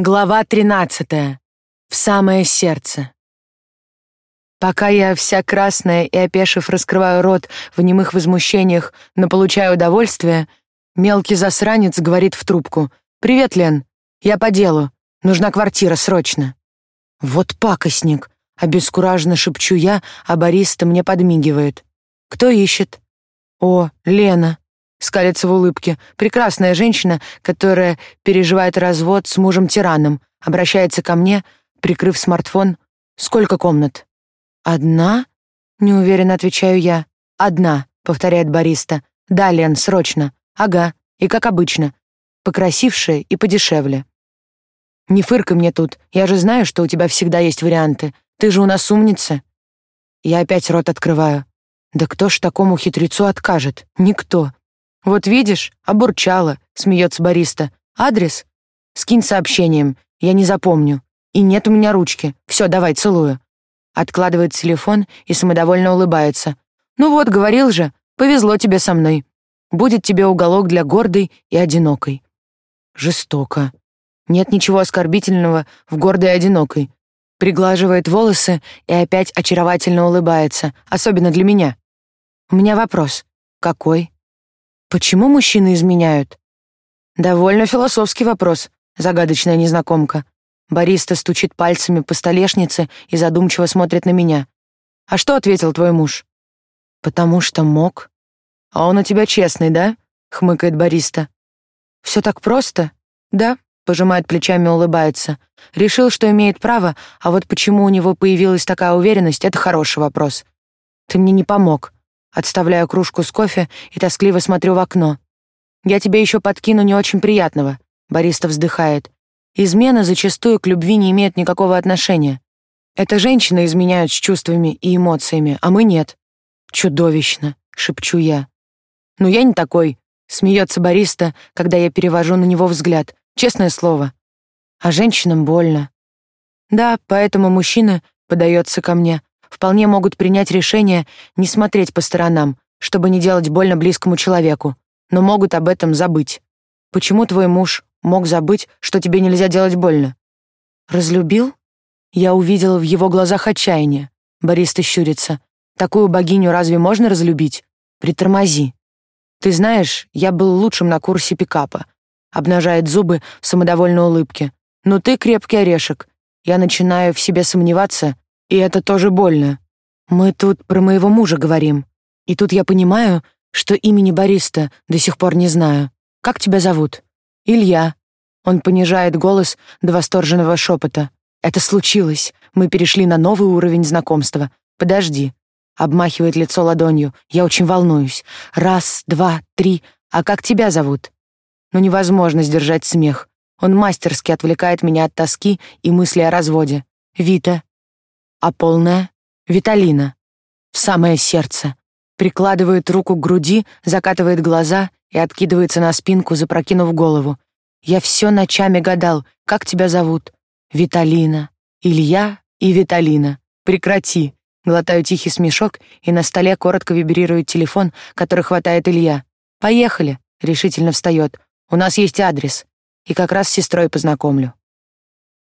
Глава 13. В самое сердце. Пока я вся красная и опешив раскрываю рот в немых возмущениях, но получаю удовольствие, мелкий засранец говорит в трубку: "Привет, Лен. Я по делу. Нужна квартира срочно". Вот пакостник, обескураженно шепчу я, а бариста мне подмигивает. Кто ищет? О, Лена скалится в улыбке. Прекрасная женщина, которая переживает развод с мужем-тираном, обращается ко мне, прикрыв смартфон. «Сколько комнат?» «Одна?» — неуверенно отвечаю я. «Одна», — повторяет бариста. «Да, Лен, срочно. Ага, и как обычно. Покрасившая и подешевле». «Не фыркай мне тут. Я же знаю, что у тебя всегда есть варианты. Ты же у нас умница». Я опять рот открываю. Да кто ж такому хитрецу откажет? Никто. «Вот видишь, обурчала», — смеется бариста. «Адрес? Скинь сообщением, я не запомню. И нет у меня ручки. Все, давай, целую». Откладывает телефон и самодовольно улыбается. «Ну вот, говорил же, повезло тебе со мной. Будет тебе уголок для гордой и одинокой». Жестоко. Нет ничего оскорбительного в гордой и одинокой. Приглаживает волосы и опять очаровательно улыбается, особенно для меня. У меня вопрос. Какой? Почему мужчины изменяют? Довольно философский вопрос, загадочная незнакомка. Бариста стучит пальцами по столешнице и задумчиво смотрит на меня. А что ответил твой муж? Потому что мог. А он у тебя честный, да? хмыкает бариста. Все так просто? Да, пожимает плечами улыбается. Решил, что имеет право, а вот почему у него появилась такая уверенность это хороший вопрос. Ты мне не помог. Отставляю кружку с кофе и тоскливо смотрю в окно. «Я тебе еще подкину не очень приятного», — бариста вздыхает. «Измена зачастую к любви не имеет никакого отношения. Это женщины изменяют с чувствами и эмоциями, а мы нет». «Чудовищно», — шепчу я. «Ну я не такой», — смеется бариста, когда я перевожу на него взгляд. Честное слово. А женщинам больно. Да, поэтому мужчина подается ко мне, вполне могут принять решение не смотреть по сторонам, чтобы не делать больно близкому человеку, но могут об этом забыть. Почему твой муж мог забыть, что тебе нельзя делать больно? Разлюбил? Я увидела в его глазах отчаяние. Борис щурится. Такую богиню разве можно разлюбить? Притормози. Ты знаешь, я был лучшим на курсе пикапа. Обнажает зубы в самодовольной улыбке. Но ты крепкий орешек. Я начинаю в себе сомневаться и это тоже больно. Мы тут про моего мужа говорим. И тут я понимаю, что имени Бориста до сих пор не знаю. Как тебя зовут? Илья. Он понижает голос до восторженного шепота. Это случилось. Мы перешли на новый уровень знакомства. Подожди. Обмахивает лицо ладонью. Я очень волнуюсь. Раз, два, три. А как тебя зовут? Ну невозможно сдержать смех. Он мастерски отвлекает меня от тоски и мысли о разводе. Вита а полная — Виталина. В самое сердце. Прикладывает руку к груди, закатывает глаза и откидывается на спинку, запрокинув голову. Я все ночами гадал, как тебя зовут? Виталина. Илья и Виталина. Прекрати. Глотаю тихий смешок, и на столе коротко вибрирует телефон, который хватает Илья. «Поехали», — решительно встает. «У нас есть адрес. И как раз с сестрой познакомлю».